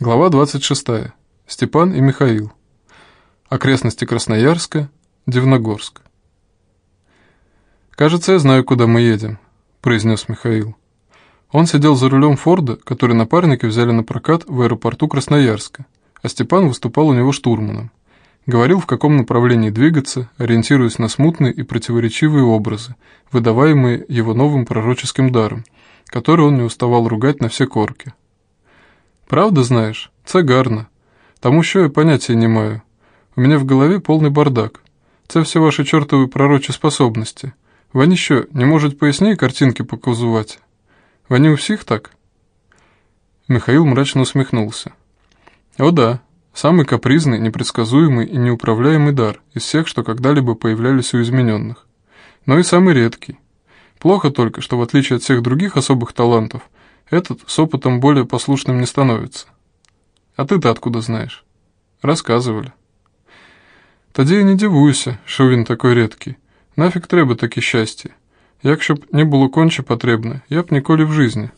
Глава 26. Степан и Михаил. Окрестности Красноярска, Дивногорск. «Кажется, я знаю, куда мы едем», — произнес Михаил. Он сидел за рулем Форда, который напарники взяли на прокат в аэропорту Красноярска, а Степан выступал у него штурманом. Говорил, в каком направлении двигаться, ориентируясь на смутные и противоречивые образы, выдаваемые его новым пророческим даром, который он не уставал ругать на все корки. Правда знаєш? Це гарно. Тому що я поняття не маю. У меня в голове полный бардак. Це все ваши чертовы пророчі способности. Вони що, не можуть пояснее картинки показувати? Вони у всех так?» Михаил мрачно усмехнулся. «О да, самый капризный, непредсказуемый и неуправляемый дар из всех, что когда-либо появлялись у измененных. Но и самый редкий. Плохо только, что в отличие от всех других особых талантов, этот с опытом более послушным не становится. А ты-то откуда знаешь? Рассказывали. Тоді я не дивуюся, що він такой редкий. Нафиг треба таке щастя. Якщо б не было конче потребно, я б ніколи в жизни.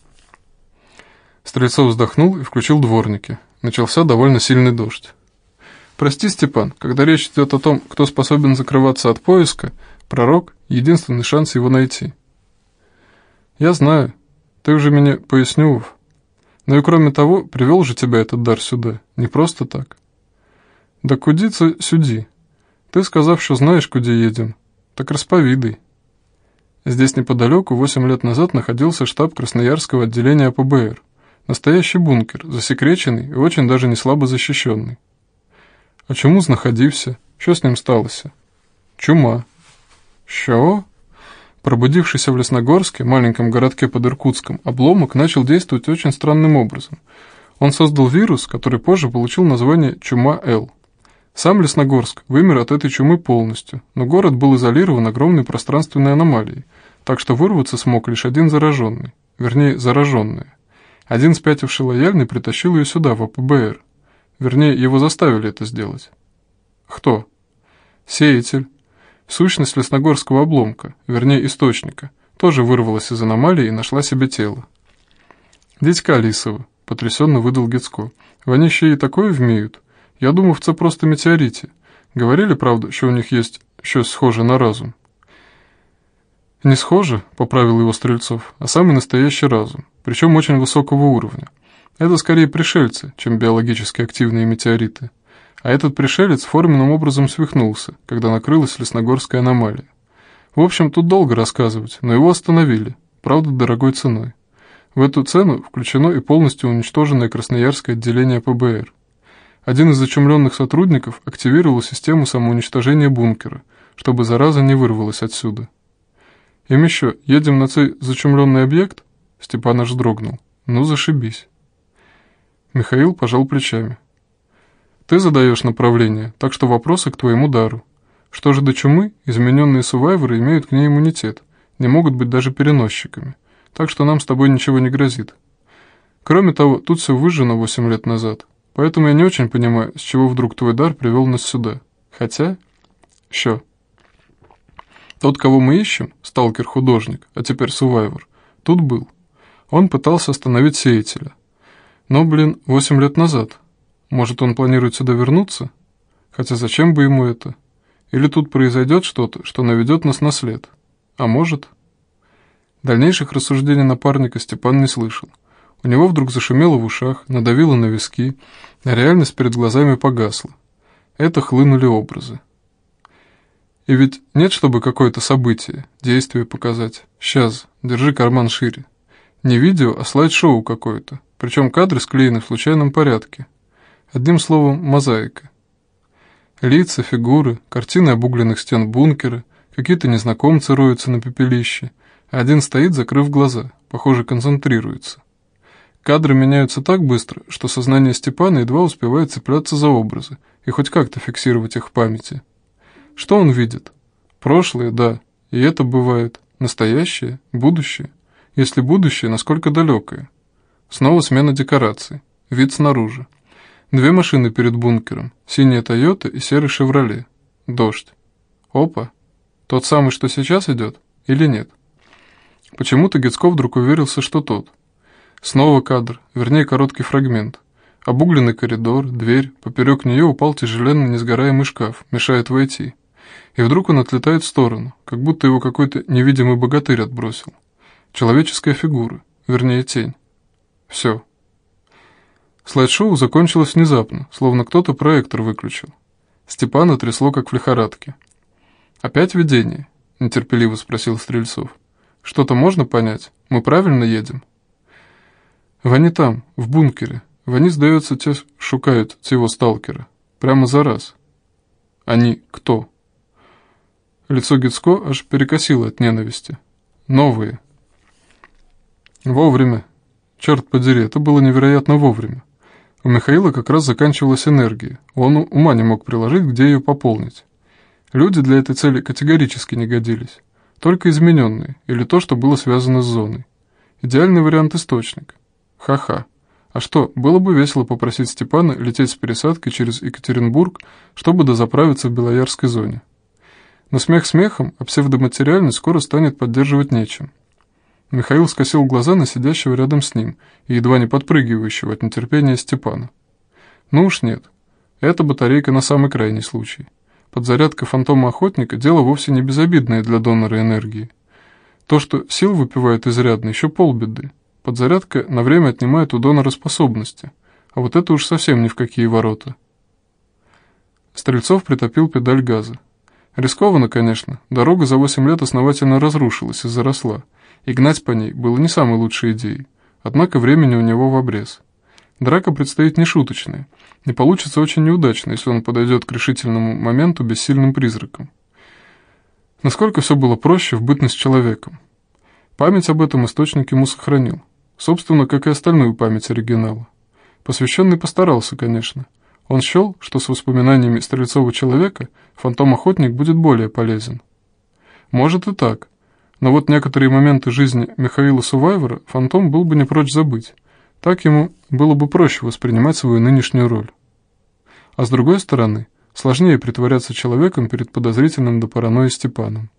Стрельцов вздохнул и включил дворники. Начался довольно сильный дождь. Прости, Степан, когда речь идет о том, кто способен закрываться от поиска, пророк — единственный шанс его найти. Я знаю, ты уже мне пояснил. Но и кроме того, привел же тебя этот дар сюда. Не просто так. Да кудиться сюди. Ты, сказав, что знаешь, куда едем, так расповидай. Здесь неподалеку восемь лет назад находился штаб Красноярского отделения ПБР. Настоящий бункер, засекреченный и очень даже не слабо защищенный. А чему знаходився? Что с ним сталося? Чума. Що? Пробудившийся в Лесногорске, маленьком городке под Иркутском, обломок начал действовать очень странным образом. Он создал вирус, который позже получил название «Чума-Л». Сам Лесногорск вымер от этой чумы полностью, но город был изолирован огромной пространственной аномалией, так что вырваться смог лишь один зараженный, вернее, зараженная. Один спятивший лояльный притащил ее сюда, в АПБР. Вернее, его заставили это сделать. Кто? Сеятель. Сущность лесногорского обломка, вернее источника, тоже вырвалась из аномалии и нашла себе тело. «Дядька Лисова», — потрясенно выдал Гицко, — «вони ще и такое вміють? Я думав, це просто метеорите. Говорили, правда, что у них есть щось схоже на разум?» «Не схоже», — поправил его Стрельцов, — «а самый настоящий разум, причем очень высокого уровня. Это скорее пришельцы, чем биологически активные метеориты а этот пришелец форменным образом свихнулся, когда накрылась лесногорская аномалия. В общем, тут долго рассказывать, но его остановили, правда, дорогой ценой. В эту цену включено и полностью уничтоженное Красноярское отделение ПБР. Один из зачумленных сотрудников активировал систему самоуничтожения бункера, чтобы зараза не вырвалась отсюда. «Им еще, едем на цей зачумленный объект?» Степан аж дрогнул. «Ну, зашибись». Михаил пожал плечами. Ты задаешь направление, так что вопросы к твоему дару. Что же до чумы, измененные сувайверы имеют к ней иммунитет, не могут быть даже переносчиками, так что нам с тобой ничего не грозит. Кроме того, тут все выжжено 8 лет назад, поэтому я не очень понимаю, с чего вдруг твой дар привел нас сюда. Хотя... Що? Тот, кого мы ищем, сталкер-художник, а теперь сувайвер, тут был. Он пытался остановить сеятеля. Но, блин, 8 лет назад, может, он планирует сюда вернуться? Хотя зачем бы ему это? Или тут произойдет что-то, что наведет нас на след? А может... Дальнейших рассуждений напарника Степан не слышал. У него вдруг зашумело в ушах, надавило на виски, а реальность перед глазами погасла. Это хлынули образы. И ведь нет, чтобы какое-то событие, действие показать. Сейчас, держи карман шире. Не видео, а слайд-шоу какое-то, причем кадры склеены в случайном порядке. Одним словом, мозаика. Лица, фигуры, картины обугленных стен бункера, какие-то незнакомцы роются на пепелище, а один стоит, закрыв глаза, похоже, концентрируется. Кадры меняются так быстро, что сознание Степана едва успевает цепляться за образы и хоть как-то фиксировать их в памяти. Что он видит? Прошлое, да, и это бывает. Настоящее, будущее. Если будущее, насколько далекое. Снова смена декораций, вид снаружи. Две машины перед бункером. Синяя Тойота и серый Шевроле. Дождь. Опа. Тот самый, что сейчас идет? Или нет? Почему-то Гецков вдруг уверился, что тот. Снова кадр, вернее короткий фрагмент. Обугленный коридор, дверь, поперек нее упал тяжеленный несгораемый шкаф, мешает войти. И вдруг он отлетает в сторону, как будто его какой-то невидимый богатырь отбросил. Человеческая фигура, вернее тень. Все. Слайд-шоу закончилось внезапно, словно кто-то проектор выключил. Степана трясло, как в лихорадке. «Опять видение?» – нетерпеливо спросил Стрельцов. «Что-то можно понять? Мы правильно едем?» «Вони там, в бункере. Вони, сдается, те шукают цього сталкера. Прямо за раз». «Они кто?» Лицо Гицко аж перекосило от ненависти. «Новые». «Вовремя. Черт подери, это было невероятно вовремя. У Михаила как раз заканчивалась энергия. Он ума не мог приложить, где ее пополнить. Люди для этой цели категорически не годились. Только измененные, или то, что было связано с зоной. Идеальный вариант источник. Ха-ха. А что, было бы весело попросить Степана лететь с пересадкой через Екатеринбург, чтобы дозаправиться в Белоярской зоне. Но смех смехом, а псевдоматериальность скоро станет поддерживать нечем. Михаил скосил глаза на сидящего рядом с ним и едва не подпрыгивающего от нетерпения Степана. Ну уж нет. Это батарейка на самый крайний случай. Подзарядка фантома-охотника – дело вовсе не безобидное для донора энергии. То, что сил выпивает изрядно, еще полбеды. Подзарядка на время отнимает у донора способности, а вот это уж совсем ни в какие ворота. Стрельцов притопил педаль газа. Рискованно, конечно, дорога за 8 лет основательно разрушилась и заросла – и гнать по ней было не самой лучшей идеей, однако времени у него в обрез. Драка предстоит нешуточная, и получится очень неудачно, если он подойдет к решительному моменту бессильным призраком. Насколько все было проще в бытность человеком. Память об этом источник ему сохранил, собственно, как и остальную память оригинала. Посвященный постарался, конечно. Он счел, что с воспоминаниями Стрельцова человека фантом-охотник будет более полезен. Может и так, но вот некоторые моменты жизни Михаила Сувайвера Фантом был бы не прочь забыть. Так ему было бы проще воспринимать свою нынешнюю роль. А с другой стороны, сложнее притворяться человеком перед подозрительным до паранойи Степаном.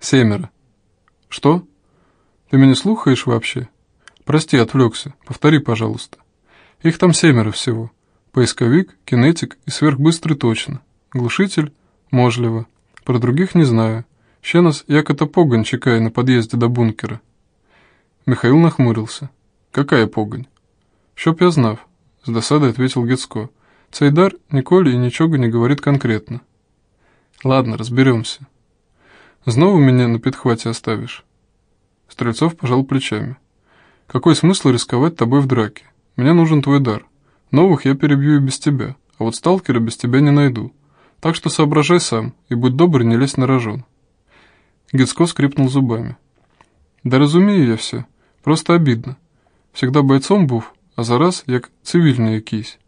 Семеро. Что? Ты меня слухаешь вообще? Прости, отвлекся. Повтори, пожалуйста. Их там семеро всего. Поисковик, кинетик и сверхбыстрый точно. Глушитель, можливо. Про других не знаю. Ще нас як это погонь чекає на подъезде до бункера. Михаил нахмурился. Какая погонь? Щоб я знав, с досадой ответил Гецко. Цей дар ніколи и ничего не говорит конкретно. Ладно, разберемся. Знову меня на подхвате оставишь? Стрельцов пожал плечами. Какой смысл рисковать тобой в драке? Мне нужен твой дар. Новых я перебью и без тебя, а вот сталкера без тебя не найду. Так что соображай сам и будь добр не лезь на рожон. Гицко скрипнул зубами. Да разумею я все. Просто обидно. Всегда бойцом був, а зараз як цивільний якийсь.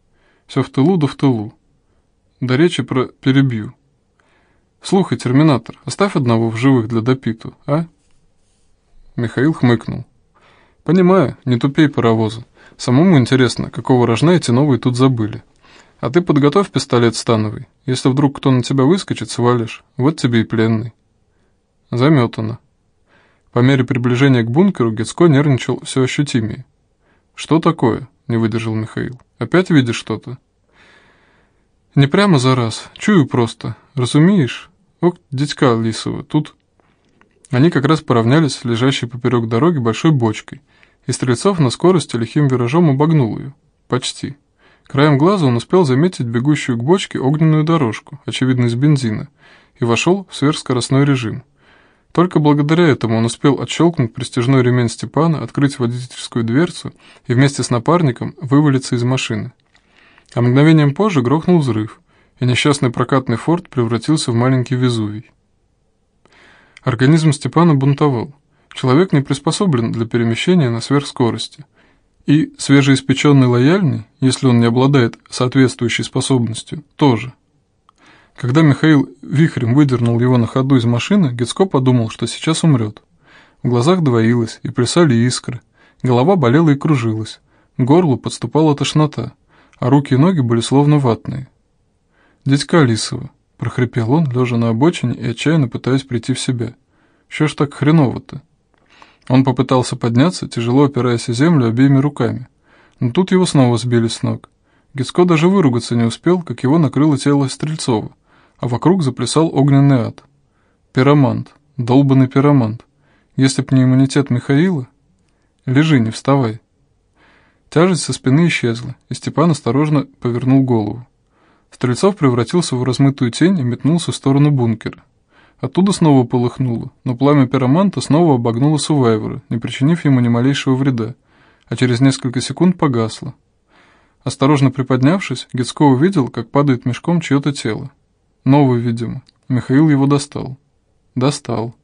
Все в тылу да в тылу. До речи про перебью. Слухай, терминатор, оставь одного в живых для допиту, а? Михаил хмыкнул. Понимаю, не тупей паровоза. Самому интересно, какого рожна эти новые тут забыли. А ты подготовь пистолет становый. Если вдруг кто на тебя выскочит, свалишь. Вот тебе и пленный. Заметано. По мере приближения к бункеру Гецко нервничал все ощутимее. «Что такое?» — не выдержал Михаил. «Опять видишь что-то?» «Не прямо за раз. Чую просто. Разумеешь? Ох, дядька Лисова, тут...» Они как раз поравнялись с лежащей поперек дороги большой бочкой, и Стрельцов на скорости лихим виражом обогнул ее. Почти. Краем глаза он успел заметить бегущую к бочке огненную дорожку, очевидно из бензина, и вошел в сверхскоростной режим. Только благодаря этому он успел отщелкнуть пристяжной ремень Степана, открыть водительскую дверцу и вместе с напарником вывалиться из машины. А мгновением позже грохнул взрыв, и несчастный прокатный форт превратился в маленький Везувий. Организм Степана бунтовал. Человек не приспособлен для перемещения на сверхскорости. И свежеиспеченный лояльный, если он не обладает соответствующей способностью, тоже. Когда Михаил вихрем выдернул его на ходу из машины, Гецко подумал, что сейчас умрет. В глазах двоилось и плясали искры, голова болела и кружилась, к горлу подступала тошнота, а руки и ноги были словно ватные. «Дядька Лисова», — прохрипел он, лежа на обочине и отчаянно пытаясь прийти в себя. «Что ж так хреново-то?» Он попытался подняться, тяжело опираясь о землю обеими руками, Но тут его снова сбили с ног. Гицко даже выругаться не успел, как его накрыло тело Стрельцова, а вокруг заплясал огненный ад. Пиромант, долбанный пиромант. Если б не иммунитет Михаила... Лежи, не вставай. Тяжесть со спины исчезла, и Степан осторожно повернул голову. Стрельцов превратился в размытую тень и метнулся в сторону бункера. Оттуда снова полыхнуло, но пламя пироманта снова обогнуло Сувайвера, не причинив ему ни малейшего вреда, а через несколько секунд погасло. Осторожно приподнявшись, Гицко увидел, как падает мешком чье-то тело. Новый, видимо. Михаил его достал. Достал.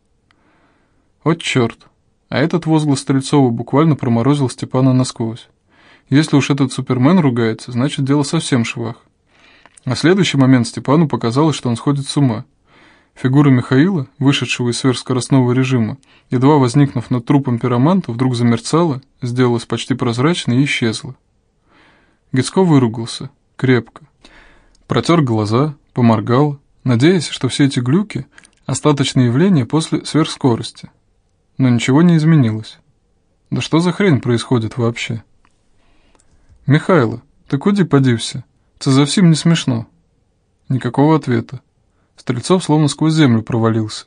Вот черт. А этот возглас Стрельцова буквально проморозил Степана насквозь. Если уж этот супермен ругается, значит дело совсем в швах. А в следующий момент Степану показалось, что он сходит с ума. Фигура Михаила, вышедшего из сверхскоростного режима, едва возникнув над трупом пироманта, вдруг замерцала, сделалась почти прозрачной и исчезла. Гицко выругался, крепко. Протер глаза, поморгал, надеясь, что все эти глюки – остаточные явления после сверхскорости. Но ничего не изменилось. Да что за хрень происходит вообще? «Михайло, ты куди подився? Це совсем не смешно». Никакого ответа. Стрельцов словно сквозь землю провалился.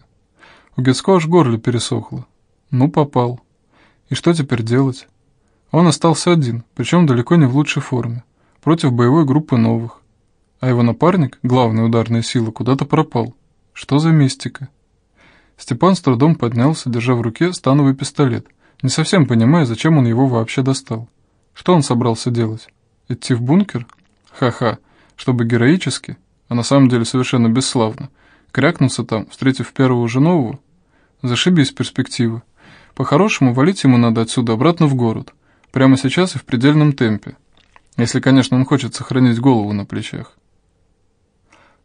У Гецко аж горло пересохло. Ну, попал. И что теперь делать? Он остался один, причем далеко не в лучшей форме, против боевой группы новых. А его напарник, главная ударная сила, куда-то пропал. Что за мистика? Степан с трудом поднялся, держа в руке становый пистолет, не совсем понимая, зачем он его вообще достал. Что он собрался делать? Идти в бункер? Ха-ха, чтобы героически, а на самом деле совершенно бесславно, крякнуться там, встретив первого же нового? Зашибись перспективы. По-хорошему, валить ему надо отсюда обратно в город. Прямо сейчас и в предельном темпе. Если, конечно, он хочет сохранить голову на плечах.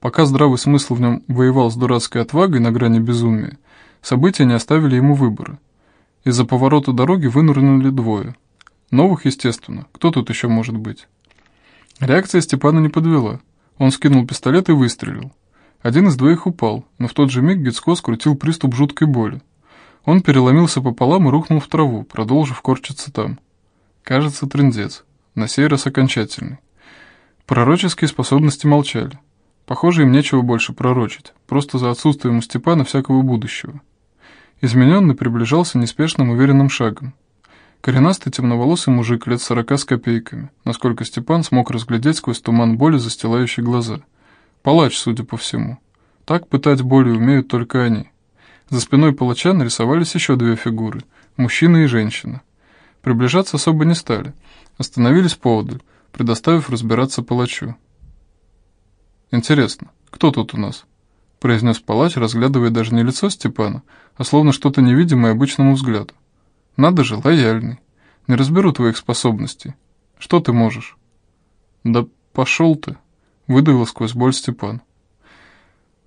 Пока здравый смысл в нем воевал с дурацкой отвагой на грани безумия, события не оставили ему выбора. Из-за поворота дороги вынырнули двое. Новых, естественно. Кто тут еще может быть? Реакция Степана не подвела. Он скинул пистолет и выстрелил. Один из двоих упал, но в тот же миг Гицко скрутил приступ жуткой боли. Он переломился пополам и рухнул в траву, продолжив корчиться там. Кажется, трындец. На сей раз окончательный. Пророческие способности молчали. Похоже, им нечего больше пророчить, просто за отсутствием у Степана всякого будущего. Измененный приближался неспешным уверенным шагом. Коренастый темноволосый мужик лет сорока с копейками, насколько Степан смог разглядеть сквозь туман боли, застилающий глаза. Палач, судя по всему. Так пытать боли умеют только они. За спиной палача нарисовались еще две фигуры – мужчина и женщина. Приближаться особо не стали. Остановились поодаль, предоставив разбираться палачу. «Интересно, кто тут у нас?» – произнес палач, разглядывая даже не лицо Степана, а словно что-то невидимое обычному взгляду. Надо же, лояльный. Не разберу твоих способностей. Что ты можешь? Да пошел ты, выдавил сквозь боль Степан.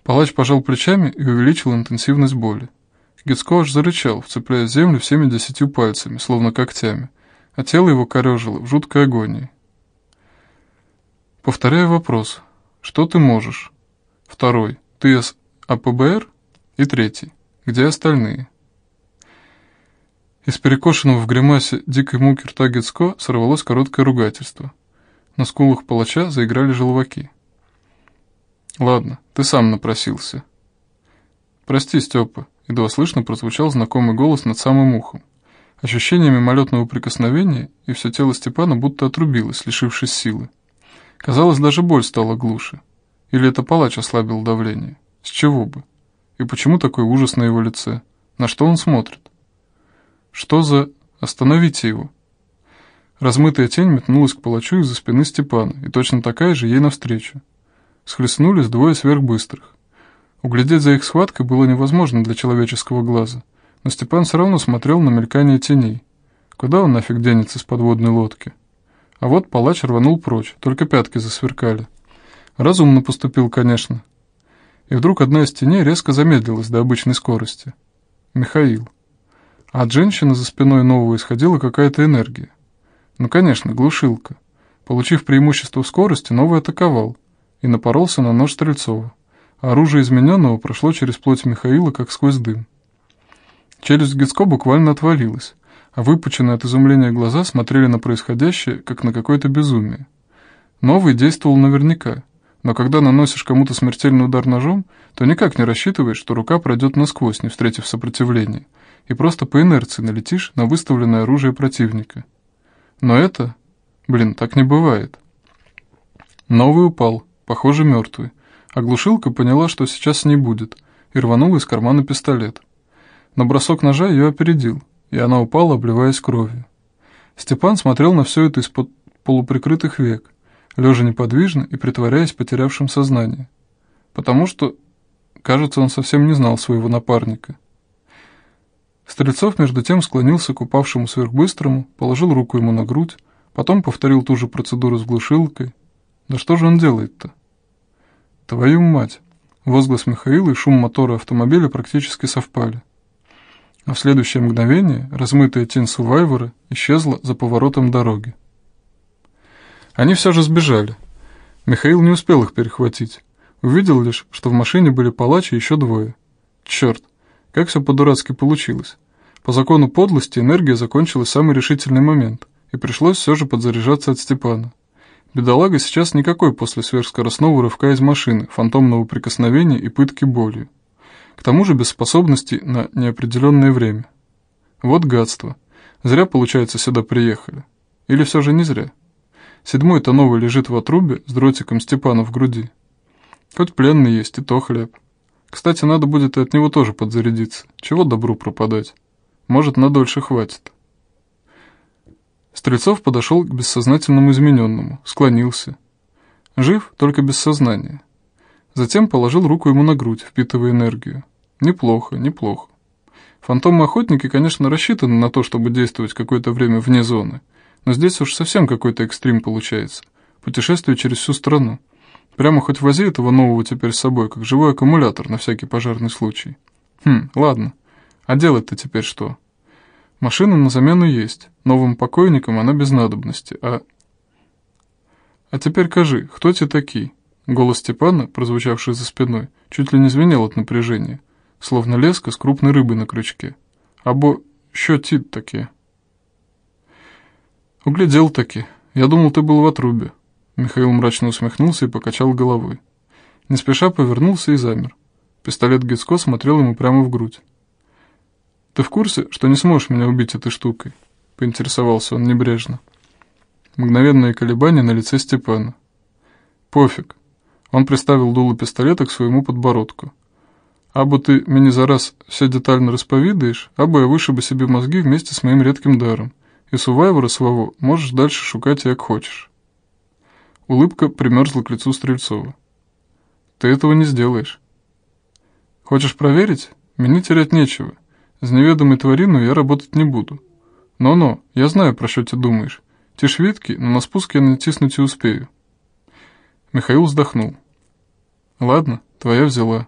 Палач пожал плечами и увеличил интенсивность боли. Гицко аж зарычал, вцепляя землю всеми десятью пальцами, словно когтями, а тело его корежило в жуткой агонии. Повторяю вопрос. Что ты можешь? Второй. Ты из АПБР? И третий. Где остальные? Из перекошенного в гримасе дикой муки рта Гицко сорвалось короткое ругательство. На скулах палача заиграли желваки. «Ладно, ты сам напросился». «Прости, Степа», — едва слышно прозвучал знакомый голос над самым ухом. Ощущение мимолетного прикосновения, и все тело Степана будто отрубилось, лишившись силы. Казалось, даже боль стала глуше. Или это палач ослабил давление? С чего бы? И почему такой ужас на его лице? На что он смотрит? Что за... Остановите его!» Размытая тень метнулась к палачу из-за спины Степана, и точно такая же ей навстречу. Схлестнулись двое сверхбыстрых. Углядеть за их схваткой было невозможно для человеческого глаза, но Степан все равно смотрел на мелькание теней. Куда он нафиг денется с подводной лодки? А вот палач рванул прочь, только пятки засверкали. Разумно поступил, конечно. И вдруг одна из теней резко замедлилась до обычной скорости. Михаил. От женщины за спиной нового исходила какая-то энергия. Ну, конечно, глушилка. Получив преимущество в скорости, новый атаковал и напоролся на нож Стрельцова. Оружие измененного прошло через плоть Михаила, как сквозь дым. Челюсть Гицко буквально отвалилась, а выпученные от изумления глаза смотрели на происходящее, как на какое-то безумие. Новый действовал наверняка, но когда наносишь кому-то смертельный удар ножом, то никак не рассчитываешь, что рука пройдет насквозь, не встретив сопротивления, и просто по инерции налетишь на выставленное оружие противника. Но это... Блин, так не бывает. Новый упал, похоже, мертвый. А глушилка поняла, что сейчас не будет, и рванула из кармана пистолет. Но бросок ножа ее опередил, и она упала, обливаясь кровью. Степан смотрел на все это из-под полуприкрытых век, лежа неподвижно и притворяясь потерявшим сознание. Потому что, кажется, он совсем не знал своего напарника. Стрельцов между тем склонился к упавшему сверхбыстрому, положил руку ему на грудь, потом повторил ту же процедуру с глушилкой. Да что же он делает-то? Твою мать! Возглас Михаила и шум мотора автомобиля практически совпали. А в следующее мгновение размытая тень Сувайвора исчезла за поворотом дороги. Они все же сбежали. Михаил не успел их перехватить. Увидел лишь, что в машине были палач и еще двое. Черт, как все по-дурацки получилось. По закону подлости энергия закончилась в самый решительный момент, и пришлось все же подзаряжаться от Степана. Бедолага сейчас никакой после сверхскоростного рывка из машины, фантомного прикосновения и пытки болью. К тому же без способностей на неопределенное время. Вот гадство. Зря, получается, сюда приехали. Или все же не зря. Седьмой-то новый лежит в отрубе с дротиком Степана в груди. Хоть пленный есть, и то хлеб. Кстати, надо будет и от него тоже подзарядиться. Чего добру пропадать? Может, надольше хватит. Стрельцов подошел к бессознательному измененному, склонился. Жив, только без сознания. Затем положил руку ему на грудь, впитывая энергию. Неплохо, неплохо. Фантомы-охотники, конечно, рассчитаны на то, чтобы действовать какое-то время вне зоны, но здесь уж совсем какой-то экстрим получается. Путешествие через всю страну. Прямо хоть вози этого нового теперь с собой, как живой аккумулятор на всякий пожарный случай. Хм, ладно. А делать-то теперь что? Машина на замену есть. Новым покойникам она без надобности, а... А теперь кажи, кто те такие? Голос Степана, прозвучавший за спиной, чуть ли не звенел от напряжения, словно леска с крупной рыбой на крючке. Або що ті таки? Углядел таки. Я думал, ты был в отрубе. Михаил мрачно усмехнулся и покачал головой. Не спеша повернулся и замер. Пистолет Гицко смотрел ему прямо в грудь. «Ты в курсе, что не сможешь меня убить этой штукой?» — поинтересовался он небрежно. Мгновенное колебание на лице Степана. «Пофиг». Он приставил дуло пистолета к своему подбородку. «Або ты меня за раз все детально расповедаешь, або я вышибу себе мозги вместе с моим редким даром, и Сувайвора своего можешь дальше шукать як хочешь». Улыбка примерзла к лицу Стрельцова. «Ты этого не сделаешь». «Хочешь проверить? Мне терять нечего. С неведомой твариной я работать не буду. Но-но, я знаю, про что ты думаешь. Те швидки, но на спуск я натиснуть и успею». Михаил вздохнул. «Ладно, твоя взяла.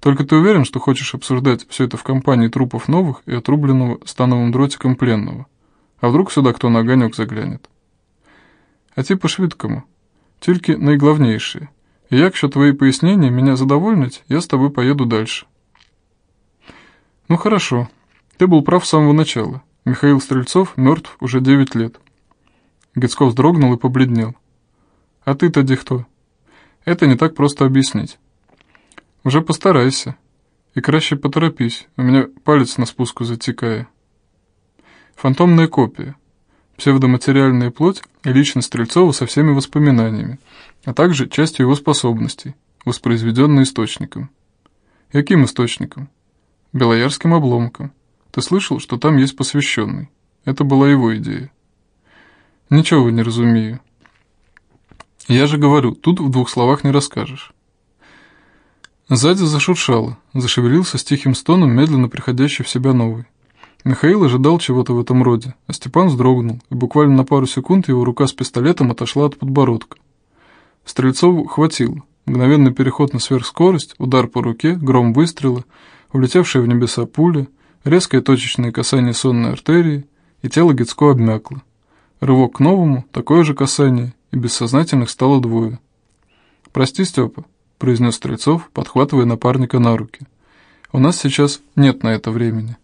Только ты уверен, что хочешь обсуждать все это в компании трупов новых и отрубленного становым дротиком пленного? А вдруг сюда кто на огонек заглянет?» «А типа швидкому. Тільки найглавнейшие. И якщо твои пояснения меня задовольнять, я с тобой поеду дальше. Ну хорошо. Ты был прав с самого начала. Михаил Стрельцов мертв уже 9 лет. Гицков вздрогнул и побледнел. А ты-то кто? Это не так просто объяснить. Уже постарайся. И краще поторопись, у меня палец на спуску затекая. Фантомная копия псевдоматериальная плоть и личность Стрельцова со всеми воспоминаниями, а также частью его способностей, воспроизведенной источником. Каким источником? Белоярским обломком. Ты слышал, что там есть посвященный? Это была его идея. Ничего не разумею. Я же говорю, тут в двух словах не расскажешь. Сзади зашуршало, зашевелился с тихим стоном медленно приходящий в себя новый. Михаил ожидал чего-то в этом роде, а Степан вздрогнул, и буквально на пару секунд его рука с пистолетом отошла от подбородка. Стрельцову хватило. Мгновенный переход на сверхскорость, удар по руке, гром выстрела, улетевшая в небеса пуля, резкое точечное касание сонной артерии, и тело Гицко обмякло. Рывок к новому, такое же касание, и бессознательных стало двое. «Прости, Степа», — произнес Стрельцов, подхватывая напарника на руки. «У нас сейчас нет на это времени».